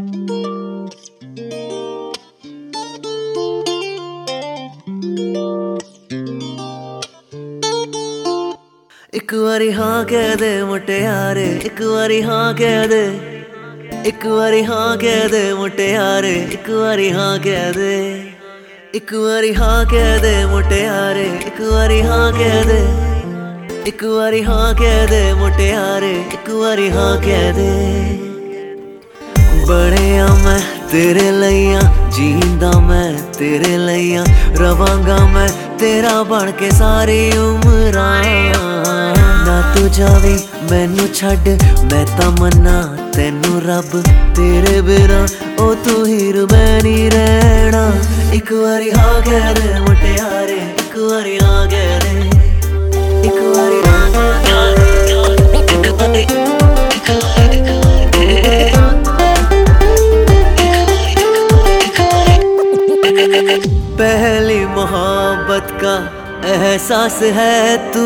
ਇੱਕ ਵਾਰੀ ਹਾਂ ਕਹਿ ਦੇ ਮੁਟਿਆਰੇ, ਇੱਕ ਵਾਰੀ ਹਾਂ ਕਹਿ ਦੇ, ਇੱਕ ਵਾਰੀ ਹਾਂ ਕਹਿ ਦੇ ਮੁਟਿਆਰੇ, ਇੱਕ ਵਾਰੀ ਹਾਂ ਕਹਿ ਦੇ, ਇੱਕ ਵਾਰੀ ਹਾਂ ਕਹਿ ਦੇ ਮੁਟਿਆਰੇ, ਇੱਕ ਵਾਰੀ ਹਾਂ ਕਹਿ ਦੇ, ਇੱਕ ਵਾਰੀ ਹਾਂ ਕਹਿ ਦੇ ਮੁਟਿਆਰੇ, ਇੱਕ ਵਾਰੀ ਹਾਂ ਕਹਿ ਦੇ। ਬੜਿਆ ਮੈਂ ਤੇਰੇ ਲਈਆਂ ਜੀਂਦਾ ਮੈਂ ਤੇਰੇ ਲਈਆਂ ਰਵਾਂਗਾ ਮੈਂ ਤੇਰਾ ਬਣ ਕੇ ਸਾਰੀ ਉਮਰਾਂ। ਨਾ ਤੂੰ ਜਾਵੇਂ, ਮੈਨੂੰ ਛੱਡ, ਮੈਂ ਤਾਂ ਮੰਨਾ ਤੈਨੂੰ ਰੱਬ ਤੇਰੇ ਬਿਨਾ, ਉਹ ਤੂੰ ਹੀਰ, ਮੈਂ ਨਹੀਂ ਰਹਿਣਾ। ਇੱਕ ਵਾਰੀ ਆ ਕਹਿ ਰੇ ਮੁਟਿਆਰੇ, ਇੱਕ ਵਾਰੀ ਆ ਕਹਿ ਰੇ ਇੱਕ ਵਾਰੀ एहसास है तू,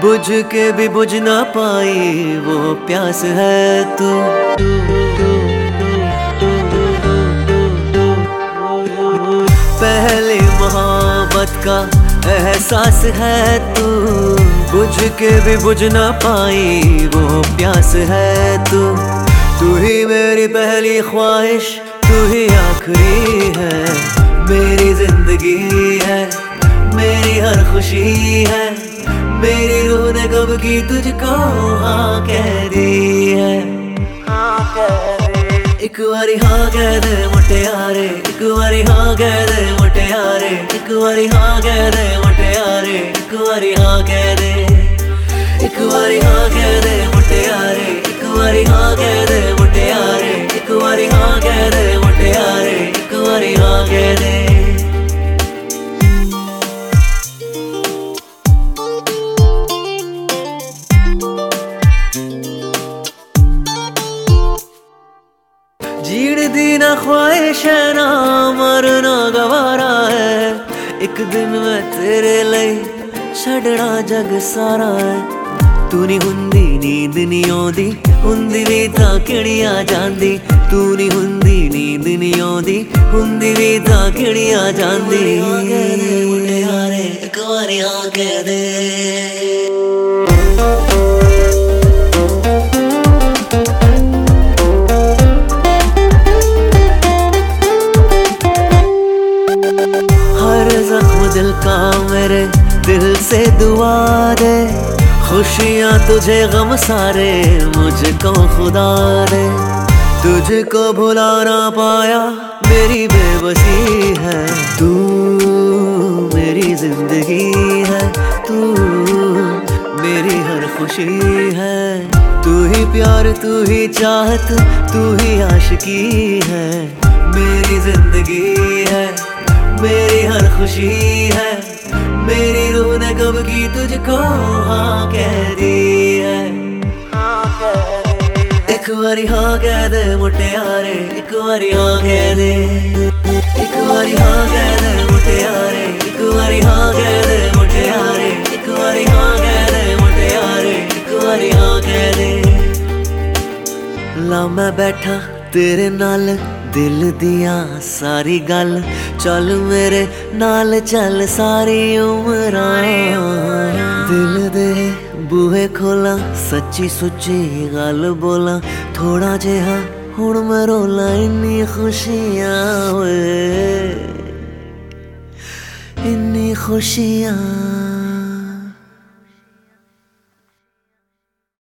बुझ के भी बुझ ना पाई वो प्यास है तू। पहले मोहब्बत का एहसास है तू, बुझ के भी बुझ ना पाई वो प्यास है तू। तू ही मेरी पहली ख्वाहिश, तू ही आखिरी है, मेरी ज़िंदगी है। मेरी हर खुशी है। मेरी रूह ने कब की तुझको हाँ कह दी है। हाँ एक बारी हाँ कह दे मुटियारे एक बारी हाँ कह दे मुटियारे एक बारी हाँ कह दे मुटियारे एक बारी हाँ कह दे। एक बारी हाँ कह दे मुटियारे एक बारी हाँ ਦੀ ਨਾ ਖੁਆਇਸ਼ ਹੈ ਨਾ ਮਰਨਾ ਗਵਾਰਾ ਹੈ ਇੱਕ ਦਿਨ ਮੈਂ ਤੇਰੇ ਲਈ ਛੱਡਣਾ ਜਗ ਸਾਰਾ ਹੈ ਤੂੰ ਨਹੀਂ ਹੁੰਦੀ ਨੀਂਦ ਨਹੀਂ ਆਉਂਦੀ ਹੁੰਦੀ ਵੀ ਤਾਂ ਕਿਹੜੀ ਆ ਜਾਂਦੀ ਤੂੰ ਨਹੀਂ ਹੁੰਦੀ ਨੀਂਦ ਨਹੀਂ ਆਉਂਦੀ ਹੁੰਦੀ ਵੀ ਤਾਂ ਕਿਹੜੀ ਆ ਜਾਂਦੀ ਮੁੰਡੇ ਹਾਰੇ ਇੱਕ ਵਾਰੀ ਆ ਕੇ ਦੇ दुआ खुशियाँ तुझे गम सारे, मुझको खुदा दे। तुझको भुला ना पाया, मेरी बेबसी है। तू मेरी ज़िंदगी है, तू मेरी हर खुशी है। तू ही प्यार, तू ही चाहत, तू ही आशिकी है। मेरी ज़िंदगी है, मेरी हर खुशी है, मेरी रूह ने कब की तुझको हाँ कह दी है ਇੱਕ ਵਾਰੀ ਹਾਂ ਕਹਿ ਦੇ ਮੁਟਿਆਰੇ ਇੱਕ ਵਾਰੀ ਹਾਂ ਕਹਿ ਦੇ ਇੱਕ ਵਾਰੀ ਹਾਂ ਕਹਿ ਦੇ ਮੁਟਿਆਰੇ ਇੱਕ ਵਾਰੀ ਹਾਂ ਕਹਿ ਦੇ ਮੁਟਿਆਰੇ ਇੱਕ ਵਾਰੀ ਹਾਂ ਕਹਿ ਦੇ ਮੁਟਿਆਰੇ ਇੱਕ ਵਾਰੀ ਹਾਂ ਕਹਿ ਦੇ ਲਾ ਮੈਂ ਬੈਠਾ ਤੇਰੇ ਨਾਲ ਦਿਲ ਦੀਆਂ ਸਾਰੀ ਗੱਲ। ਚੱਲ ਮੇਰੇ ਨਾਲ ਚੱਲ ਸਾਰੀ ਉਮਰਾਂ ਦਿਲ ਦੇ ਬੂਹੇ ਖੋਲਾਂ, ਸੱਚੀ ਸੁੱਚੀ ਗੱਲ ਬੋਲਾਂ। ਥੋੜਾ ਜਿਹਾ ਹੁਣ ਮੈਂ ਰੋਲਾਂ, ਇੰਨੀ ਖੁਸ਼ੀਆਂ ਓਏ। ਇੰਨੀ ਖੁਸ਼ੀਆਂ।